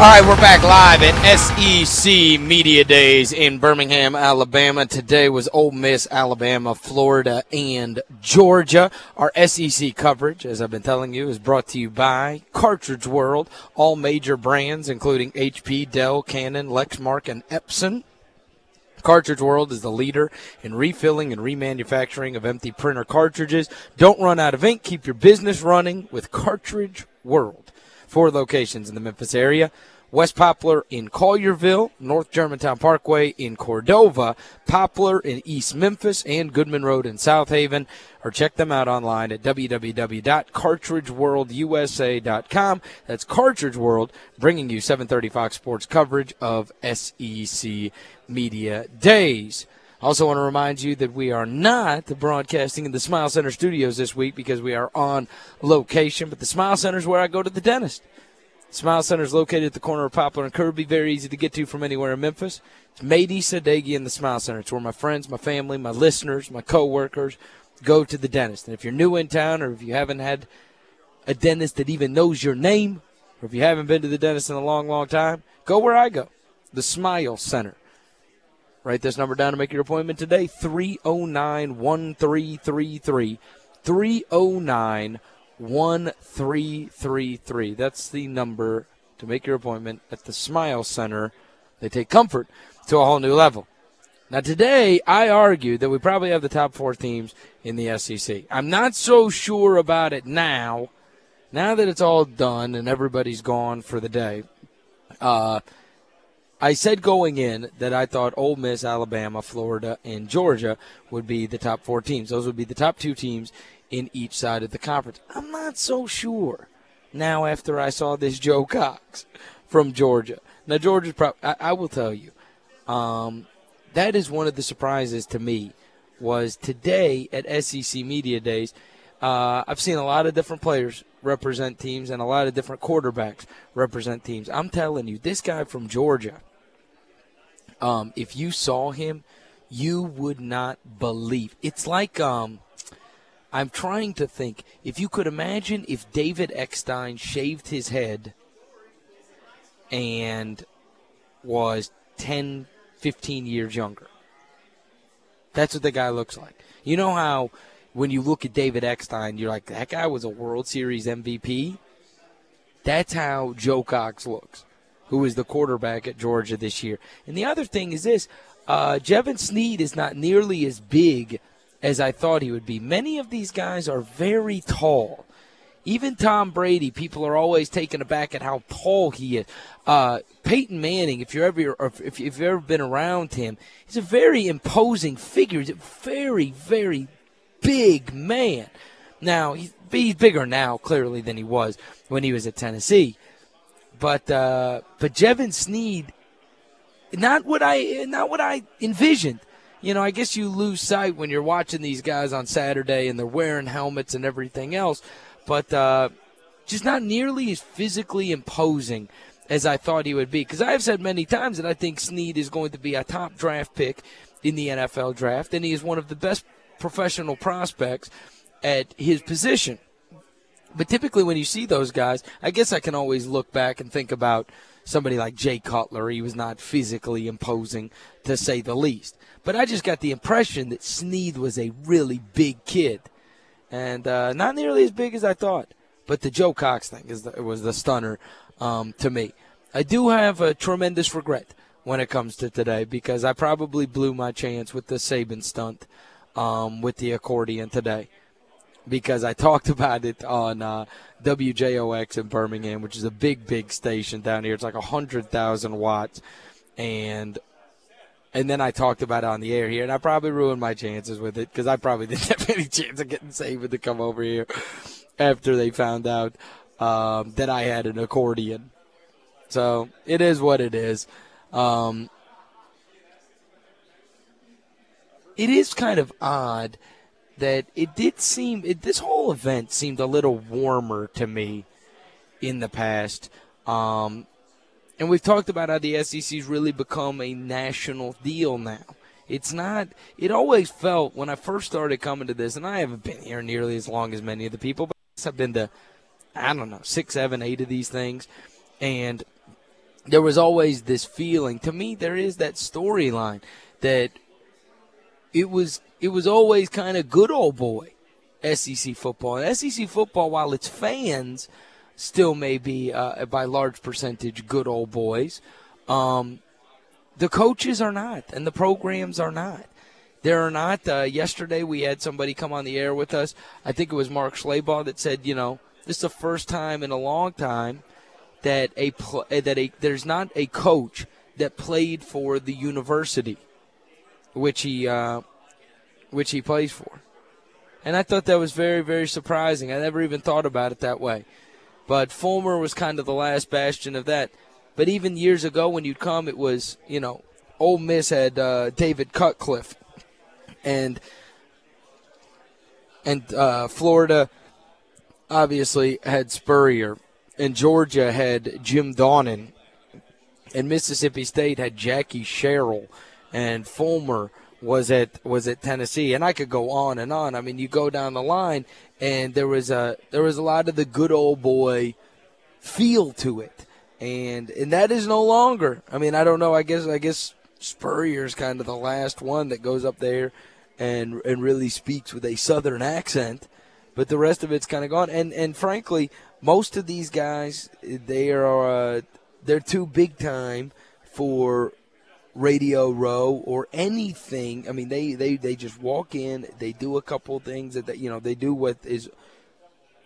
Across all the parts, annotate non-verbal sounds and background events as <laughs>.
All right, we're back live at SEC Media Days in Birmingham, Alabama. Today was Ole Miss, Alabama, Florida, and Georgia. Our SEC coverage, as I've been telling you, is brought to you by Cartridge World. All major brands, including HP, Dell, Canon, Lexmark, and Epson. Cartridge World is the leader in refilling and remanufacturing of empty printer cartridges. Don't run out of ink. Keep your business running with Cartridge World. Four locations in the Memphis area. West Poplar in Collierville, North Germantown Parkway in Cordova, Poplar in East Memphis, and Goodman Road in South Haven. Or check them out online at www.cartridgeworldusa.com. That's Cartridge World, bringing you 730 Fox Sports coverage of SEC Media Days. Also want to remind you that we are not broadcasting in the Smile Center studios this week because we are on location, but the Smile Center is where I go to the dentist. Smile Center is located at the corner of Poplar and Kirby, very easy to get to from anywhere in Memphis. It's Mady Sadeghi in the Smile Center. It's where my friends, my family, my listeners, my coworkers go to the dentist. And if you're new in town or if you haven't had a dentist that even knows your name, or if you haven't been to the dentist in a long, long time, go where I go, the Smile Center. Write this number down to make your appointment today 309 1333. 309 1333. That's the number to make your appointment at the Smile Center. They take comfort to a whole new level. Now, today, I argued that we probably have the top four teams in the SEC. I'm not so sure about it now, now that it's all done and everybody's gone for the day. Uh, I said going in that I thought Ole Miss, Alabama, Florida, and Georgia would be the top four teams. Those would be the top two teams in each side of the conference. I'm not so sure now after I saw this Joe Cox from Georgia. Now, Georgia's probably, I, I will tell you, um, that is one of the surprises to me was today at SEC Media Days. Uh, I've seen a lot of different players represent teams and a lot of different quarterbacks represent teams. I'm telling you, this guy from Georgia – um, if you saw him, you would not believe. It's like um, I'm trying to think. If you could imagine if David Eckstein shaved his head and was 10, 15 years younger. That's what the guy looks like. You know how when you look at David Eckstein, you're like, that guy was a World Series MVP? That's how Joe Cox looks who is the quarterback at Georgia this year. And the other thing is this uh, Jevan Snead is not nearly as big as I thought he would be. Many of these guys are very tall. Even Tom Brady, people are always taken aback at how tall he is. Uh, Peyton Manning, if you're ever if you've ever been around him, he's a very imposing figure. He's a very very big man. Now he's, he's bigger now, clearly, than he was when he was at Tennessee. But uh, but Jevan Snead, not what I not what I envisioned. You know, I guess you lose sight when you're watching these guys on Saturday and they're wearing helmets and everything else, but uh, just not nearly as physically imposing as I thought he would be. Because I have said many times that I think Snead is going to be a top draft pick in the NFL draft, and he is one of the best professional prospects at his position. But typically, when you see those guys, I guess I can always look back and think about somebody like Jay Cutler. He was not physically imposing, to say the least. But I just got the impression that Snead was a really big kid, and uh, not nearly as big as I thought. But the Joe Cox thing is the, was the stunner um, to me. I do have a tremendous regret when it comes to today because I probably blew my chance with the Saban stunt um, with the accordion today because I <laughs> talked about it on uh, WJOX in Birmingham, which is a big, big station down here. It's like 100,000 watts. And and then I talked about it on the air here, and I probably ruined my chances with it because I probably <laughs> didn't have any chance of getting Saban to come over here after they found out um, that I had an accordion. So it is what it is. Um, it is kind of odd that it did seem it, this whole event seemed a little warmer to me in the past. Um, and we've talked about how the SEC's really become a national deal now. It's not. It always felt when I first started coming to this, and I haven't been here nearly as long as many of the people, but I've been to, I don't know, six, seven, eight of these things, and there was always this feeling. To me, there is that storyline that it was it was always kind of good old boy SEC football. And SEC football, while its fans still may be uh, by large percentage good old boys, um, the coaches are not, and the programs are not. There are not. Uh, yesterday, we had somebody come on the air with us. I think it was Mark Schlabach that said, you know, this is the first time in a long time that a that a there's not a coach that played for the university, which he uh, which he plays for. And I thought that was very, very surprising. I never even thought about it that way. But Fulmer was kind of the last bastion of that. But even years ago when you'd come, it was, you know, Ole Miss had uh, David Cutcliffe. And and uh, Florida obviously had Spurrier. And Georgia had Jim Donnan. And Mississippi State had Jackie Sherrill. And Fulmer was at was at Tennessee, and I could go on and on. I mean, you go down the line, and there was a there was a lot of the good old boy feel to it, and and that is no longer. I mean, I don't know. I guess I guess Spurrier's kind of the last one that goes up there and and really speaks with a southern accent, but the rest of it's kind of gone. And and frankly, most of these guys they are uh, they're too big time for Radio Row or anything. I mean, they, they, they just walk in, they do a couple things that, they, you know, they do what is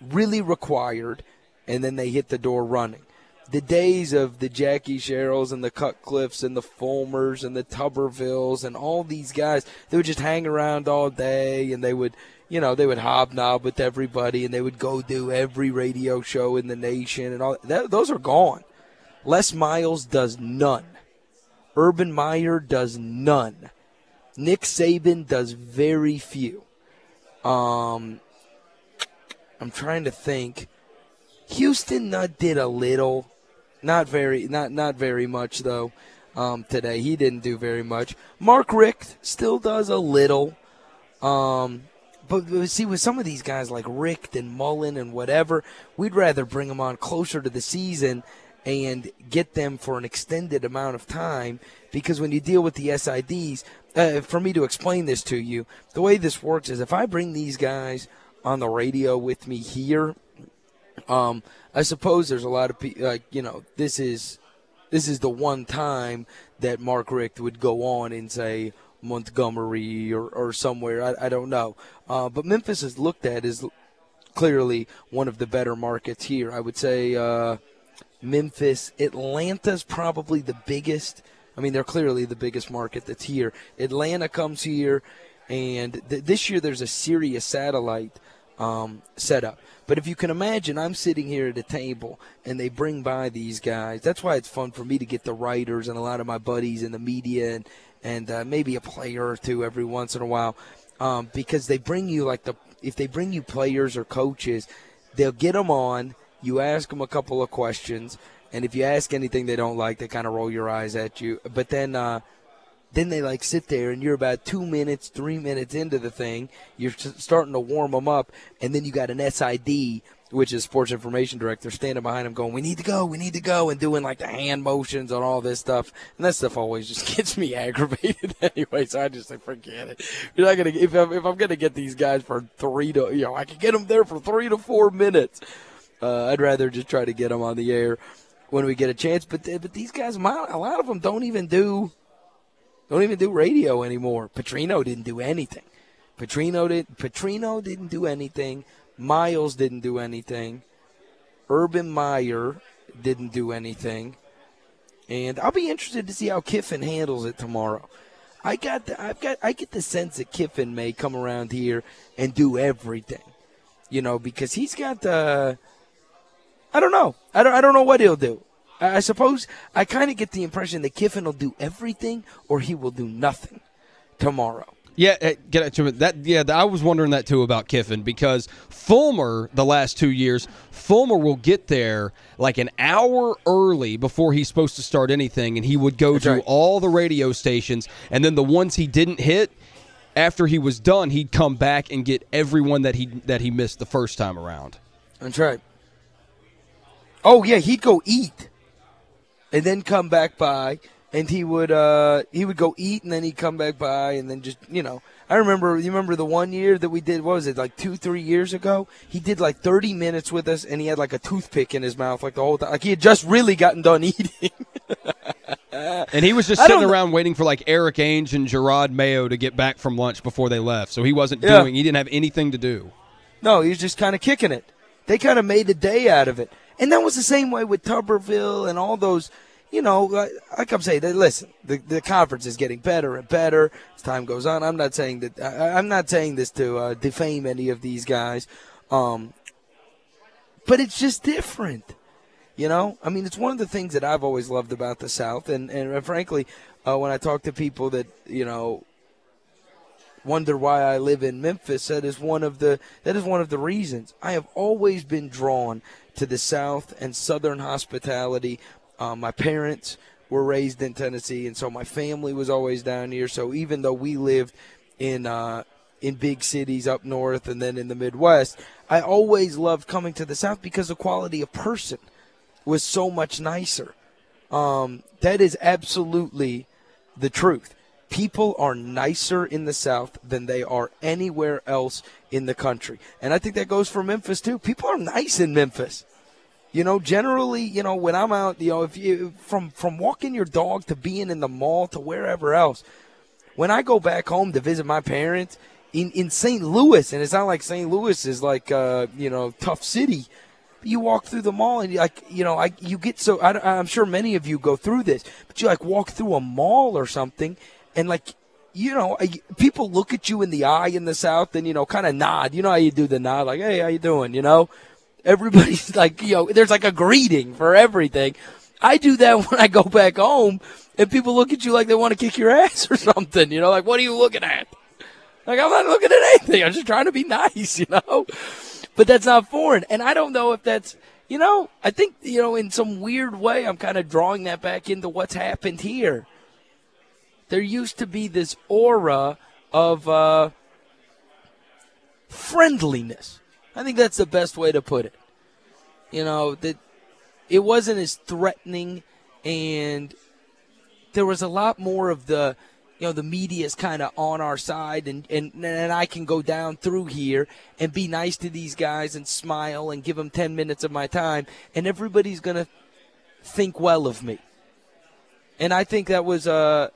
really required, and then they hit the door running. The days of the Jackie Sherrills and the Cutcliffes and the Fulmers and the Tubervilles and all these guys, they would just hang around all day and they would, you know, they would hobnob with everybody and they would go do every radio show in the nation and all that. Those are gone. Les Miles does none. Urban Meyer does none. Nick Saban does very few. Um, I'm trying to think. Houston uh, did a little, not very, not not very much though. Um, today he didn't do very much. Mark Richt still does a little. Um, but see, with some of these guys like Richt and Mullen and whatever, we'd rather bring them on closer to the season and get them for an extended amount of time because when you deal with the SIDs, uh, for me to explain this to you, the way this works is if I bring these guys on the radio with me here, um, I suppose there's a lot of people like you know this is this is the one time that Mark Richt would go on and say Montgomery or, or somewhere I, I don't know, uh, but Memphis is looked at as clearly one of the better markets here. I would say. Uh, Memphis. Atlanta's probably the biggest. I mean, they're clearly the biggest market that's here. Atlanta comes here, and th- this year there's a Sirius satellite um, setup. But if you can imagine, I'm sitting here at a table, and they bring by these guys. That's why it's fun for me to get the writers and a lot of my buddies in the media, and and uh, maybe a player or two every once in a while, um, because they bring you like the if they bring you players or coaches, they'll get them on you ask them a couple of questions, and if you ask anything they don't like, they kind of roll your eyes at you. But then, uh, then they like sit there, and you're about two minutes, three minutes into the thing. You're starting to warm them up, and then you got an SID, which is sports information director, standing behind them, going, "We need to go, we need to go," and doing like the hand motions and all this stuff. And that stuff always just <laughs> gets me aggravated <laughs> anyway. So I just say, forget it. You're not gonna if I'm, if I'm gonna get these guys for three to, you know, I can get them there for three to four minutes. Uh, I'd rather just try to get them on the air when we get a chance. But but these guys, a lot of them don't even do don't even do radio anymore. Petrino didn't do anything. Petrino did. Petrino didn't do anything. Miles didn't do anything. Urban Meyer didn't do anything. And I'll be interested to see how Kiffin handles it tomorrow. I got the, I've got I get the sense that Kiffin may come around here and do everything. You know, because he's got the I don't know. I don't, I don't know what he'll do. I, I suppose I kind of get the impression that Kiffin will do everything or he will do nothing tomorrow. Yeah, eh, get to that. Yeah, I was wondering that too about Kiffin because Fulmer the last two years, Fulmer will get there like an hour early before he's supposed to start anything, and he would go That's to right. all the radio stations, and then the ones he didn't hit. After he was done, he'd come back and get everyone that he that he missed the first time around. That's right. Oh yeah, he'd go eat, and then come back by, and he would uh he would go eat, and then he'd come back by, and then just you know. I remember. You remember the one year that we did? What was it like two, three years ago? He did like thirty minutes with us, and he had like a toothpick in his mouth, like the whole time. Like he had just really gotten done <laughs> eating. And he was just sitting around waiting for like Eric Ainge and Jerod Mayo to get back from lunch before they left. So he wasn't Yeah. doing. He didn't have anything to do. No, he was just kind of kicking it. They kind of made a day out of it. And that was the same way with Tuberville and all those, you know, like- like I'm saying, listen, the, the conference is getting better and better as time goes on. I'm not saying that, I, I'm not saying this to uh, defame any of these guys. Um, but it's just different. You know, I mean, it's one of the things that I've always loved about the South, and and frankly, uh, when I talk to people that you know wonder why I live in Memphis, that is one of the that is one of the reasons. I have always been drawn to the South and Southern hospitality. Uh, my parents were raised in Tennessee, and so my family was always down here. So even though we lived in uh, in big cities up north and then in the Midwest, I always loved coming to the South because the quality of person was so much nicer. Um, that is absolutely the truth. People are nicer in the South than they are anywhere else in the country. And I think that goes for Memphis too. People are nice in Memphis. You know, generally, you know, when I'm out, you know, if you from from walking your dog to being in the mall to wherever else, when I go back home to visit my parents in, in St. Louis, and it's not like St. Louis is like uh, you know tough city. You walk through the mall and you like you know I you get so I, I'm sure many of you go through this, but you like walk through a mall or something, and like you know people look at you in the eye in the South and you know kind of nod. You know how you do the nod like hey how you doing? You know everybody's <laughs> like you know there's like a greeting for everything. I do that <laughs> when I go back home, and people look at you like they want to kick your <laughs> ass or something. You know, like what are you looking at? Like I'm not looking at anything. I'm just trying to be nice, you know. But that's not foreign, and I don't know if that's. You know, I think you know in some weird way I'm kind of drawing that back into what's happened here. There used to be this aura of uh, friendliness. I think that's the best way to put it. You know that it wasn't as threatening and there was a lot more of the you know the media is kind of on our side and, and and I can go down through here and be nice to these guys and smile and give them 10 minutes of my time and everybody's going to think well of me. And I think that was uh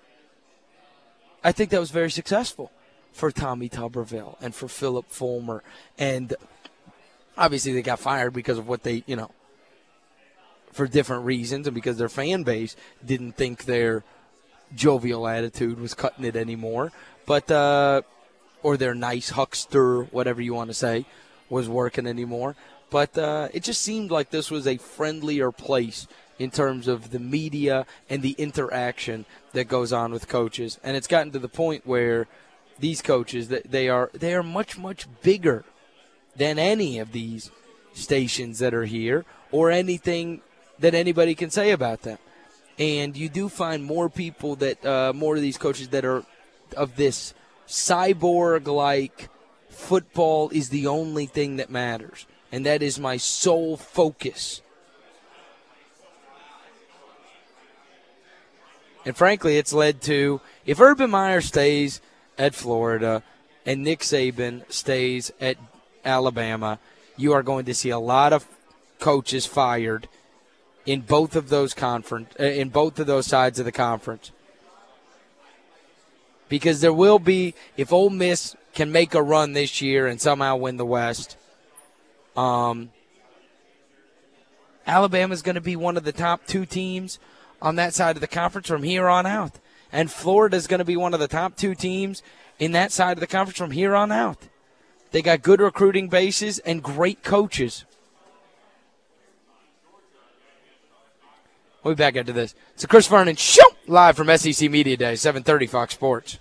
I think that was very successful for Tommy Tuberville and for Phillip Fulmer and obviously they got fired because of what they, you know, for different reasons and because their fan base didn't think their jovial attitude was cutting it anymore. But uh, or their nice huckster, whatever you want to say, was working anymore. But uh, it just seemed like this was a friendlier place in terms of the media and the interaction that goes on with coaches. And it's gotten to the point where these coaches that they are they are much much bigger than any of these stations that are here or anything that anybody can say about them. And you do find more people that, uh, more of these coaches that are of this cyborg like football is the only thing that matters. And that is my sole focus. And frankly, it's led to if Urban Meyer stays at Florida and Nick Saban stays at Alabama, you are going to see a lot of coaches fired in both of those conference uh, in both of those sides of the conference. Because there will be if Ole Miss can make a run this year and somehow win the West, um, Alabama's going to be one of the top two teams on that side of the conference from here on out. And Florida is going to be one of the top two teams in that side of the conference from here on out. They got good recruiting bases and great coaches. We'll be back after this. It's Chris Vernon Show live from SEC Media Day, 730 Fox Sports.